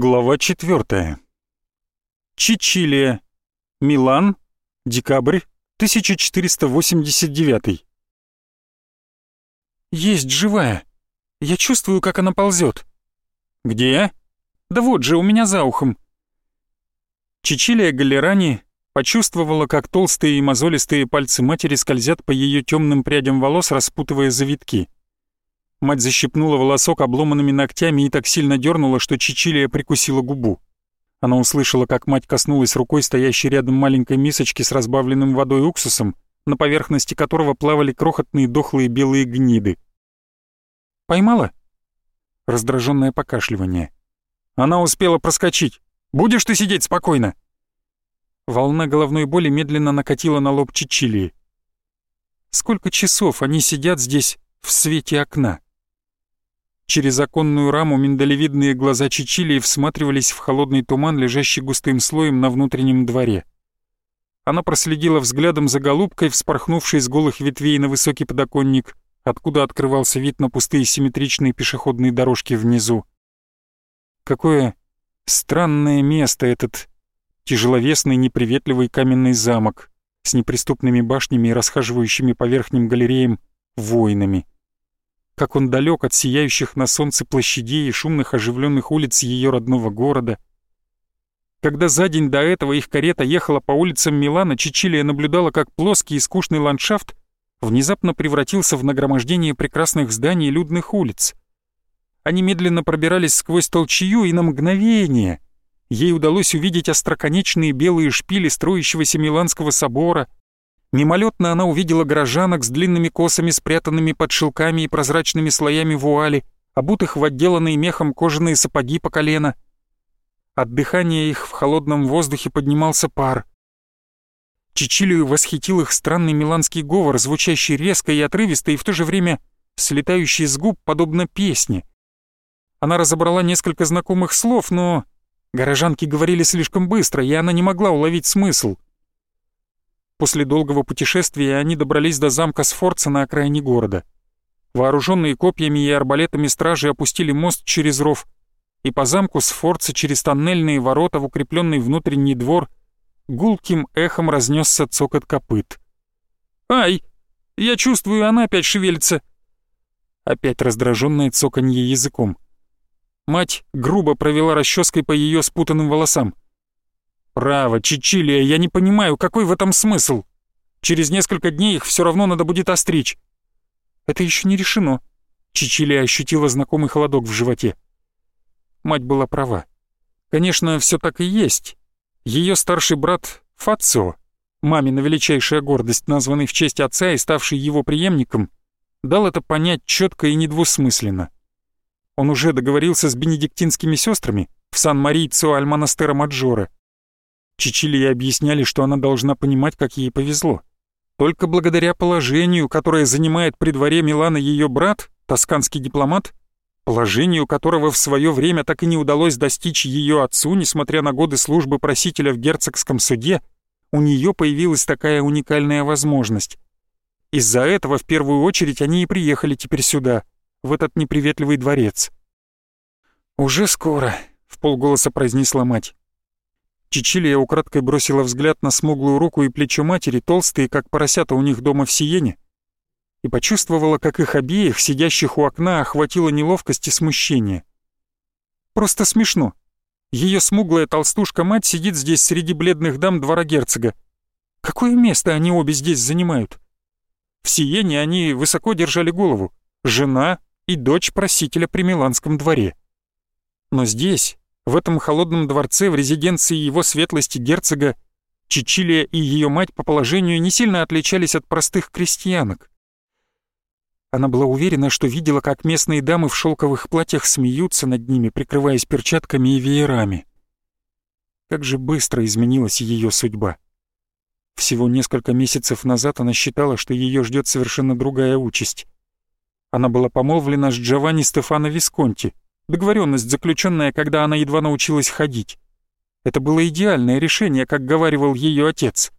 Глава 4. Чичилия. Милан. Декабрь 1489. Есть живая. Я чувствую, как она ползет. Где? Да вот же, у меня за ухом. Чичилия Галерани почувствовала, как толстые и мозолистые пальцы матери скользят по ее темным прядям волос, распутывая завитки. Мать защипнула волосок обломанными ногтями и так сильно дернула, что Чичилия прикусила губу. Она услышала, как мать коснулась рукой стоящей рядом маленькой мисочки с разбавленным водой уксусом, на поверхности которого плавали крохотные дохлые белые гниды. «Поймала?» Раздраженное покашливание. «Она успела проскочить. Будешь ты сидеть спокойно?» Волна головной боли медленно накатила на лоб Чичилии. Сколько часов они сидят здесь в свете окна? Через оконную раму миндалевидные глаза Чичилии всматривались в холодный туман, лежащий густым слоем на внутреннем дворе. Она проследила взглядом за голубкой, вспорхнувшей с голых ветвей на высокий подоконник, откуда открывался вид на пустые симметричные пешеходные дорожки внизу. Какое странное место этот тяжеловесный неприветливый каменный замок с неприступными башнями и расхаживающими по верхним галереям воинами как он далек от сияющих на солнце площадей и шумных оживленных улиц ее родного города. Когда за день до этого их карета ехала по улицам Милана, Чичилия наблюдала, как плоский и скучный ландшафт внезапно превратился в нагромождение прекрасных зданий и людных улиц. Они медленно пробирались сквозь толчью, и на мгновение ей удалось увидеть остроконечные белые шпили строящегося Миланского собора — Мимолетно она увидела горожанок с длинными косами, спрятанными под шелками и прозрачными слоями вуали, обутых в отделанные мехом кожаные сапоги по колено. От дыхания их в холодном воздухе поднимался пар. Чичилию восхитил их странный миланский говор, звучащий резко и отрывисто, и в то же время слетающий с губ, подобно песне. Она разобрала несколько знакомых слов, но горожанки говорили слишком быстро, и она не могла уловить смысл — После долгого путешествия они добрались до замка Сфорца на окраине города. Вооруженные копьями и арбалетами стражи опустили мост через ров, и по замку Сфорца через тоннельные ворота в укрепленный внутренний двор гулким эхом разнесся цокот копыт. «Ай! Я чувствую, она опять шевелится!» Опять раздраженное цоканье языком. Мать грубо провела расческой по ее спутанным волосам. «Право, Чичилия, я не понимаю, какой в этом смысл? Через несколько дней их все равно надо будет остричь». «Это еще не решено». Чичилия ощутила знакомый холодок в животе. Мать была права. Конечно, все так и есть. Ее старший брат Фацио, мамина величайшая гордость, названный в честь отца и ставший его преемником, дал это понять четко и недвусмысленно. Он уже договорился с бенедиктинскими сестрами в Сан-Марийцо Аль-Монастера Маджоре, Чичилии объясняли, что она должна понимать, как ей повезло. Только благодаря положению, которое занимает при дворе Милана ее брат, тосканский дипломат, положению которого в свое время так и не удалось достичь ее отцу, несмотря на годы службы просителя в герцогском суде, у нее появилась такая уникальная возможность. Из-за этого в первую очередь они и приехали теперь сюда, в этот неприветливый дворец. «Уже скоро», — в полголоса произнесла мать. Чичилия украдкой бросила взгляд на смуглую руку и плечо матери, толстые, как поросята у них дома в Сиене, и почувствовала, как их обеих, сидящих у окна, охватила неловкость и смущение. Просто смешно. Ее смуглая толстушка-мать сидит здесь среди бледных дам двора герцога. Какое место они обе здесь занимают? В Сиене они высоко держали голову. Жена и дочь просителя при Миланском дворе. Но здесь, в этом холодном дворце в резиденции его светлости герцога Чичилия и ее мать по положению не сильно отличались от простых крестьянок. Она была уверена, что видела, как местные дамы в шелковых платьях смеются над ними, прикрываясь перчатками и веерами. Как же быстро изменилась ее судьба. Всего несколько месяцев назад она считала, что ее ждет совершенно другая участь. Она была помолвлена с Джованни Стефано Висконти — Договоренность, заключенная, когда она едва научилась ходить. Это было идеальное решение, как говаривал ее отец.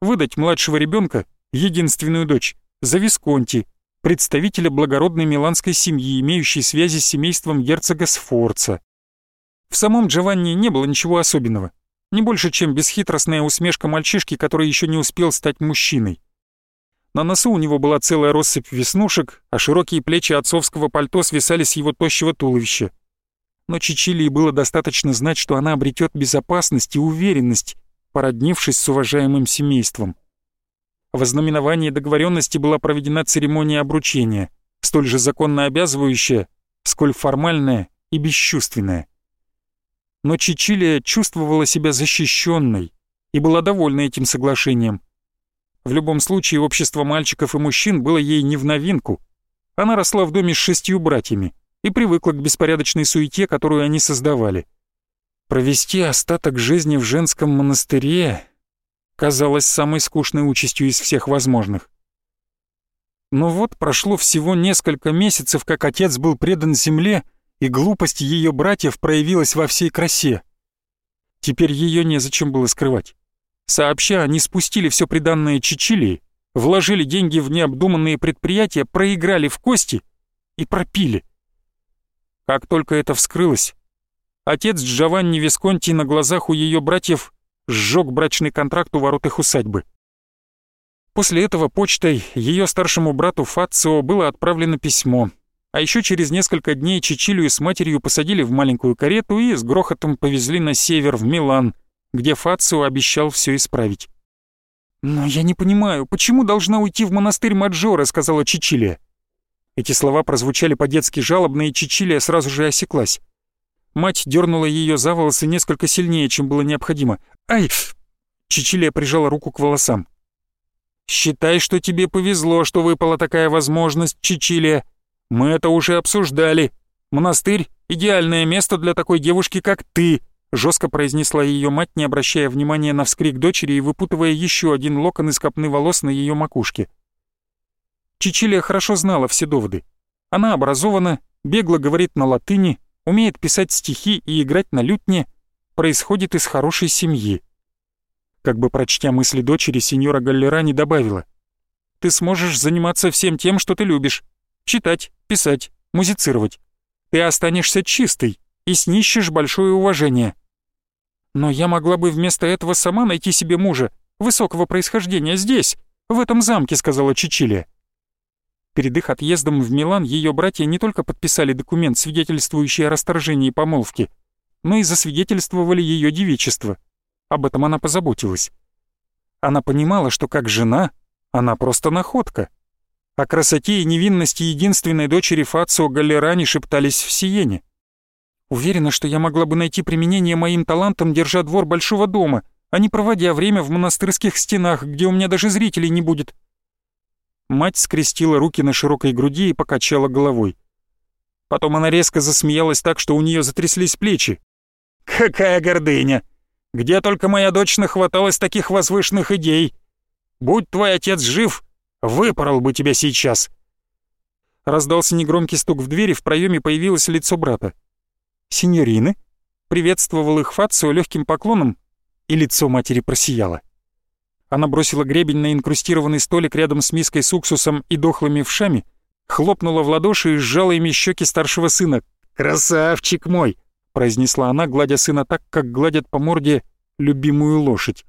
Выдать младшего ребенка, единственную дочь, за Висконти, представителя благородной миланской семьи, имеющей связи с семейством герцога Сфорца. В самом Джованни не было ничего особенного. Не больше, чем бесхитростная усмешка мальчишки, который еще не успел стать мужчиной. На носу у него была целая россыпь веснушек, а широкие плечи отцовского пальто свисали с его тощего туловища. Но Чичилии было достаточно знать, что она обретет безопасность и уверенность, породнившись с уважаемым семейством. В ознаменовании договоренности была проведена церемония обручения, столь же законно обязывающая, сколь формальная и бесчувственная но Чичилия чувствовала себя защищенной и была довольна этим соглашением. В любом случае, общество мальчиков и мужчин было ей не в новинку. Она росла в доме с шестью братьями и привыкла к беспорядочной суете, которую они создавали. Провести остаток жизни в женском монастыре казалось самой скучной участью из всех возможных. Но вот прошло всего несколько месяцев, как отец был предан земле, и глупость ее братьев проявилась во всей красе. Теперь ее незачем было скрывать. Сообща, они спустили все приданное Чичилии, вложили деньги в необдуманные предприятия, проиграли в кости и пропили. Как только это вскрылось, отец Джованни Висконти на глазах у ее братьев сжег брачный контракт у ворот их усадьбы. После этого почтой ее старшему брату Фацио было отправлено письмо, а еще через несколько дней Чичилию с матерью посадили в маленькую карету и с грохотом повезли на север, в Милан, где Фацио обещал все исправить. «Но я не понимаю, почему должна уйти в монастырь Маджора?» — сказала Чичилия. Эти слова прозвучали по-детски жалобно, и Чичилия сразу же осеклась. Мать дернула ее за волосы несколько сильнее, чем было необходимо. «Ай!» Чичилия прижала руку к волосам. «Считай, что тебе повезло, что выпала такая возможность, Чичилия. Мы это уже обсуждали. Монастырь — идеальное место для такой девушки, как ты», — жестко произнесла ее мать, не обращая внимания на вскрик дочери и выпутывая еще один локон из копны волос на ее макушке. Чичилия хорошо знала все доводы. Она образована, бегло говорит на латыни, умеет писать стихи и играть на лютне, происходит из хорошей семьи. Как бы прочтя мысли дочери, сеньора Галлерани добавила, «Ты сможешь заниматься всем тем, что ты любишь, читать, писать, музицировать. Ты останешься чистой и снищешь большое уважение. Но я могла бы вместо этого сама найти себе мужа, высокого происхождения, здесь, в этом замке», — сказала Чичилия. Перед их отъездом в Милан ее братья не только подписали документ, свидетельствующий о расторжении помолвки, но и засвидетельствовали ее девичество. Об этом она позаботилась. Она понимала, что как жена она просто находка. О красоте и невинности единственной дочери Фацио Галлерани шептались в Сиене. Уверена, что я могла бы найти применение моим талантам, держа двор большого дома, а не проводя время в монастырских стенах, где у меня даже зрителей не будет. Мать скрестила руки на широкой груди и покачала головой. Потом она резко засмеялась так, что у нее затряслись плечи. «Какая гордыня! Где только моя дочь нахваталась таких возвышенных идей! Будь твой отец жив, Выпорол бы тебя сейчас!» Раздался негромкий стук в двери, в проеме появилось лицо брата. «Синьорины?» Приветствовал их Фацио легким поклоном, и лицо матери просияло. Она бросила гребень на инкрустированный столик рядом с миской с уксусом и дохлыми вшами, хлопнула в ладоши и сжала ими щеки старшего сына. «Красавчик мой!» — произнесла она, гладя сына так, как гладят по морде любимую лошадь.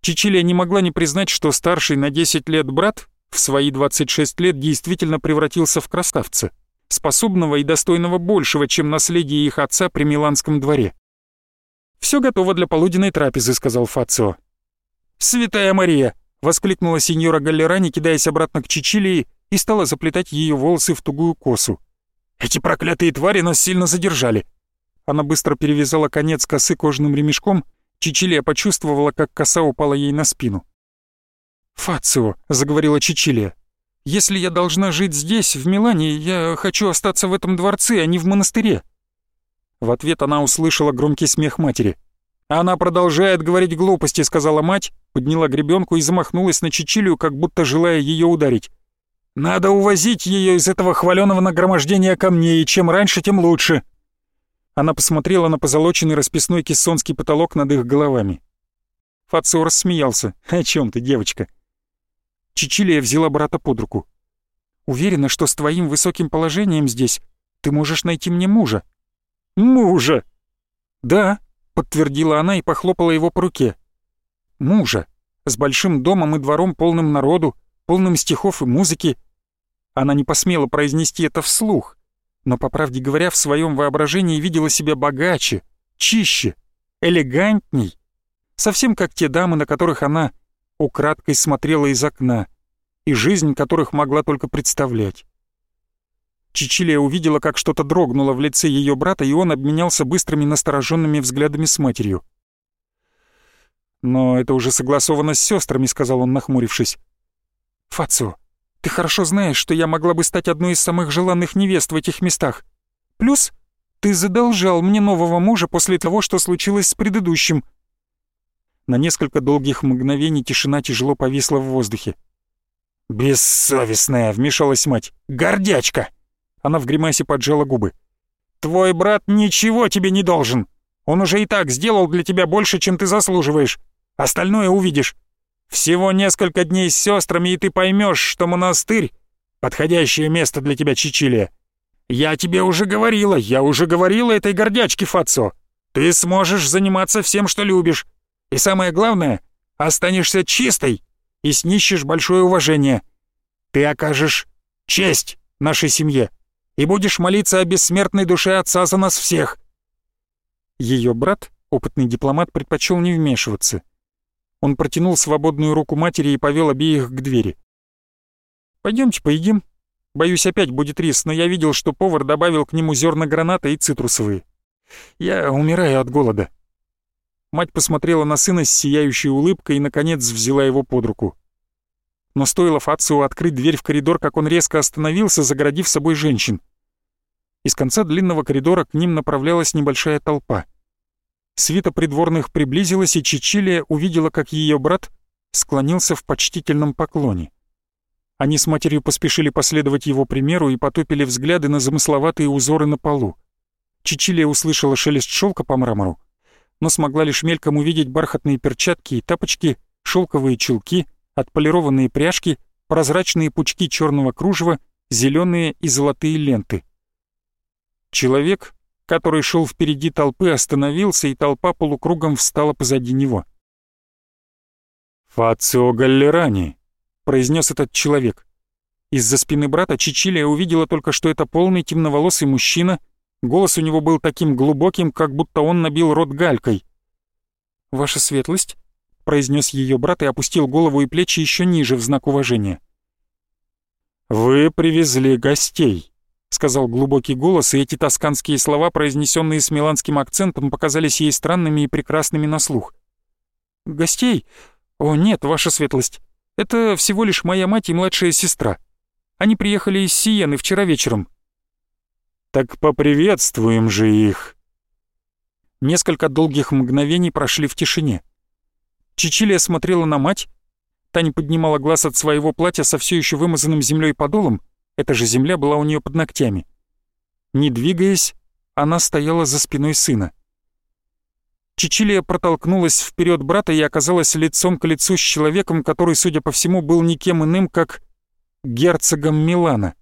Чичилия не могла не признать, что старший на 10 лет брат в свои 26 лет действительно превратился в красавца, способного и достойного большего, чем наследие их отца при Миланском дворе. «Все готово для полуденной трапезы», — сказал Фацио. «Святая Мария!» — воскликнула сеньора Галлерани, кидаясь обратно к Чичилии и стала заплетать ее волосы в тугую косу. «Эти проклятые твари нас сильно задержали!» Она быстро перевязала конец косы кожаным ремешком Чичилия почувствовала, как коса упала ей на спину. «Фацио», — заговорила Чичилия, — «если я должна жить здесь, в Милане, я хочу остаться в этом дворце, а не в монастыре». В ответ она услышала громкий смех матери. «Она продолжает говорить глупости», — сказала мать, подняла гребенку и замахнулась на Чичилию, как будто желая ее ударить. «Надо увозить ее из этого хваленого нагромождения камней, и чем раньше, тем лучше». Она посмотрела на позолоченный расписной кессонский потолок над их головами. Фацио рассмеялся. «О чем ты, девочка?» Чичилия взяла брата под руку. «Уверена, что с твоим высоким положением здесь ты можешь найти мне мужа. «Мужа!» «Да», — подтвердила она и похлопала его по руке. «Мужа, с большим домом и двором полным народу, полным стихов и музыки». Она не посмела произнести это вслух, но, по правде говоря, в своем воображении видела себя богаче, чище, элегантней, совсем как те дамы, на которых она украдкой смотрела из окна, и жизнь которых могла только представлять. Чичилия увидела, как что-то дрогнуло в лице ее брата, и он обменялся быстрыми настороженными взглядами с матерью. «Но это уже согласовано с сестрами», — сказал он, нахмурившись. «Фацио, ты хорошо знаешь, что я могла бы стать одной из самых желанных невест в этих местах. Плюс ты задолжал мне нового мужа после того, что случилось с предыдущим». На несколько долгих мгновений тишина тяжело повисла в воздухе. «Бессовестная!» — вмешалась мать. «Гордячка!» Она в гримасе поджала губы. «Твой брат ничего тебе не должен. Он уже и так сделал для тебя больше, чем ты заслуживаешь. Остальное увидишь. Всего несколько дней с сестрами, и ты поймешь, что монастырь — подходящее место для тебя, Чичилия. Я тебе уже говорила, я уже говорила этой гордячке, Фацо. Ты сможешь заниматься всем, что любишь. И самое главное, останешься чистой и снищешь большое уважение. Ты окажешь честь нашей семье и будешь молиться о бессмертной душе отца за нас всех». Ее брат, опытный дипломат, предпочел не вмешиваться. Он протянул свободную руку матери и повел обеих к двери. Пойдемте поедим. Боюсь, опять будет рис, но я видел, что повар добавил к нему зерна граната и цитрусовые. Я умираю от голода». Мать посмотрела на сына с сияющей улыбкой и, наконец, взяла его под руку. Но стоило Фацио открыть дверь в коридор, как он резко остановился, загородив собой женщин. Из конца длинного коридора к ним направлялась небольшая толпа. Свита придворных приблизилась, и Чичилия увидела, как ее брат склонился в почтительном поклоне. Они с матерью поспешили последовать его примеру и потупили взгляды на замысловатые узоры на полу. Чичилия услышала шелест шелка по мрамору, но смогла лишь мельком увидеть бархатные перчатки и тапочки, шелковые чулки, отполированные пряжки, прозрачные пучки черного кружева, зеленые и золотые ленты. Человек, который шел впереди толпы, остановился, и толпа полукругом встала позади него. «Фацио Галлерани», — произнес этот человек. Из-за спины брата Чичилия увидела только, что это полный темноволосый мужчина, голос у него был таким глубоким, как будто он набил рот галькой. «Ваша светлость», — произнес ее брат и опустил голову и плечи еще ниже в знак уважения. «Вы привезли гостей», — сказал глубокий голос, и эти тосканские слова, произнесенные с миланским акцентом, показались ей странными и прекрасными на слух. «Гостей? О, нет, ваша светлость. Это всего лишь моя мать и младшая сестра. Они приехали из Сиены вчера вечером». «Так поприветствуем же их!» Несколько долгих мгновений прошли в тишине. Чичилия смотрела на мать, Таня поднимала глаз от своего платья со все еще вымазанным землей подолом, эта же земля была у нее под ногтями. Не двигаясь, она стояла за спиной сына. Чичилия протолкнулась вперед брата и оказалась лицом к лицу с человеком, который, судя по всему, был никем иным, как герцогом Милана.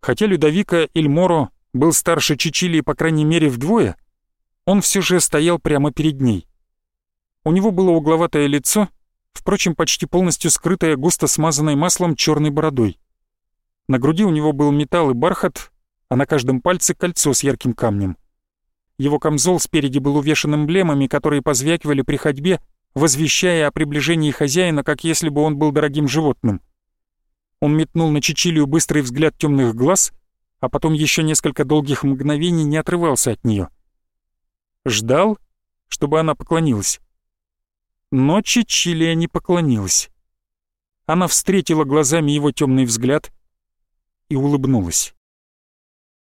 Хотя Людовика Эльморо был старше Чичилии по крайней мере вдвое, он все же стоял прямо перед ней. У него было угловатое лицо, впрочем, почти полностью скрытое густо смазанной маслом черной бородой. На груди у него был металл и бархат, а на каждом пальце кольцо с ярким камнем. Его камзол спереди был увешан эмблемами, которые позвякивали при ходьбе, возвещая о приближении хозяина, как если бы он был дорогим животным. Он метнул на Чичилию быстрый взгляд темных глаз, а потом еще несколько долгих мгновений не отрывался от нее. Ждал, чтобы она поклонилась. Но Чичилия не поклонилась. Она встретила глазами его темный взгляд — и улыбнулась.